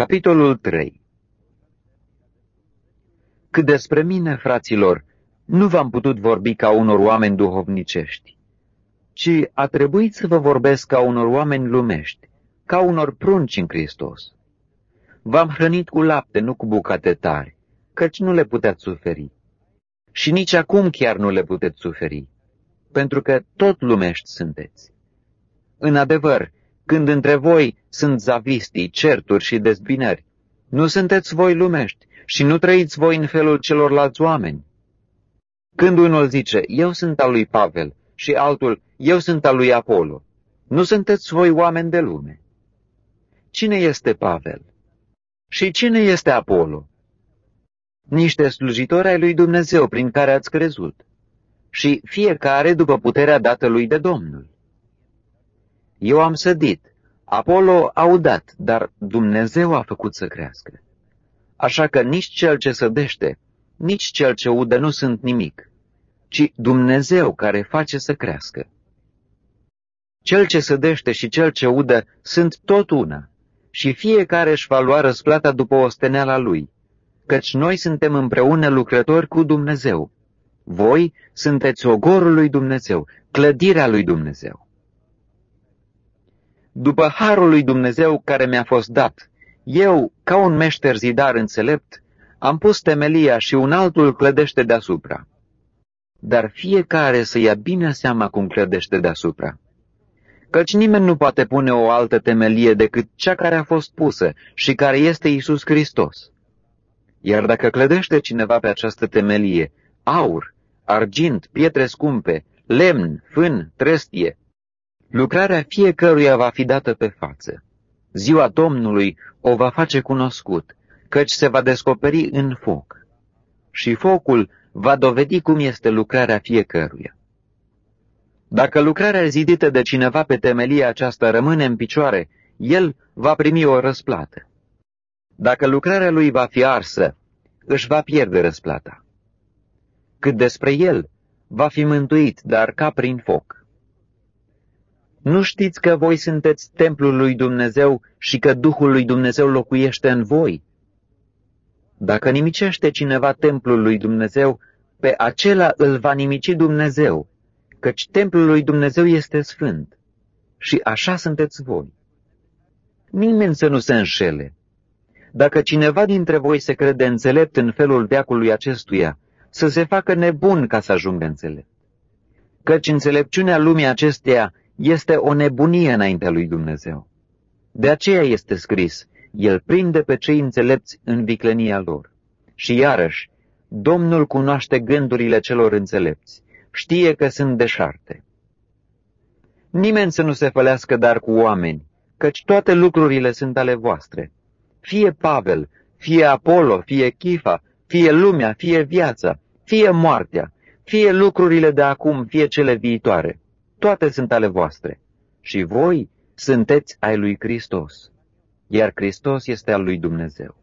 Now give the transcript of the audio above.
Capitolul 3 Cât despre mine, fraților, nu v-am putut vorbi ca unor oameni duhovnicești, ci a trebuit să vă vorbesc ca unor oameni lumești, ca unor prunci în Hristos. V-am hrănit cu lapte, nu cu bucate tari, căci nu le puteți suferi. Și nici acum chiar nu le puteți suferi, pentru că tot lumești sunteți. În adevăr, când între voi sunt zavistii, certuri și dezbinări, nu sunteți voi lumești și nu trăiți voi în felul celorlalți oameni. Când unul zice, eu sunt al lui Pavel, și altul, eu sunt al lui Apollo, nu sunteți voi oameni de lume. Cine este Pavel? Și cine este Apollo? Niște slujitori ai lui Dumnezeu prin care ați crezut, și fiecare după puterea dată lui de Domnul. Eu am sădit, Apollo a udat, dar Dumnezeu a făcut să crească. Așa că nici cel ce sădește, nici cel ce udă nu sunt nimic, ci Dumnezeu care face să crească. Cel ce sădește și cel ce udă sunt tot una, și fiecare își va lua răsplata după osteneala lui, căci noi suntem împreună lucrători cu Dumnezeu. Voi sunteți ogorul lui Dumnezeu, clădirea lui Dumnezeu. După harul lui Dumnezeu care mi-a fost dat, eu, ca un meșter zidar înțelept, am pus temelia și un altul clădește deasupra. Dar fiecare să ia bine seama cum clădește deasupra. Căci nimeni nu poate pune o altă temelie decât cea care a fost pusă și care este Isus Hristos. Iar dacă clădește cineva pe această temelie, aur, argint, pietre scumpe, lemn, fân, trestie, lucrarea fiecăruia va fi dată pe față. Ziua Domnului o va face cunoscut, căci se va descoperi în foc. Și focul va dovedi cum este lucrarea fiecăruia. Dacă lucrarea zidită de cineva pe temelia aceasta rămâne în picioare, el va primi o răsplată. Dacă lucrarea lui va fi arsă, își va pierde răsplata. Cât despre el, va fi mântuit, dar ca prin foc. Nu știți că voi sunteți templul lui Dumnezeu și că Duhul lui Dumnezeu locuiește în voi? Dacă nimicește cineva templul lui Dumnezeu, pe acela îl va nimici Dumnezeu, căci templul lui Dumnezeu este sfânt. Și așa sunteți voi. Nimeni să nu se înșele. Dacă cineva dintre voi se crede înțelept în felul veacului acestuia, să se facă nebun ca să ajungă înțelept. Căci înțelepciunea lumii acesteia este o nebunie înaintea lui Dumnezeu. De aceea este scris, El prinde pe cei înțelepți în viclenia lor. Și iarăși, Domnul cunoaște gândurile celor înțelepți, știe că sunt deșarte. Nimeni să nu se fălească dar cu oameni, căci toate lucrurile sunt ale voastre. Fie Pavel, fie Apollo, fie Chifa, fie lumea, fie viața, fie moartea, fie lucrurile de acum, fie cele viitoare, toate sunt ale voastre. Și voi sunteți ai lui Hristos, iar Hristos este al lui Dumnezeu.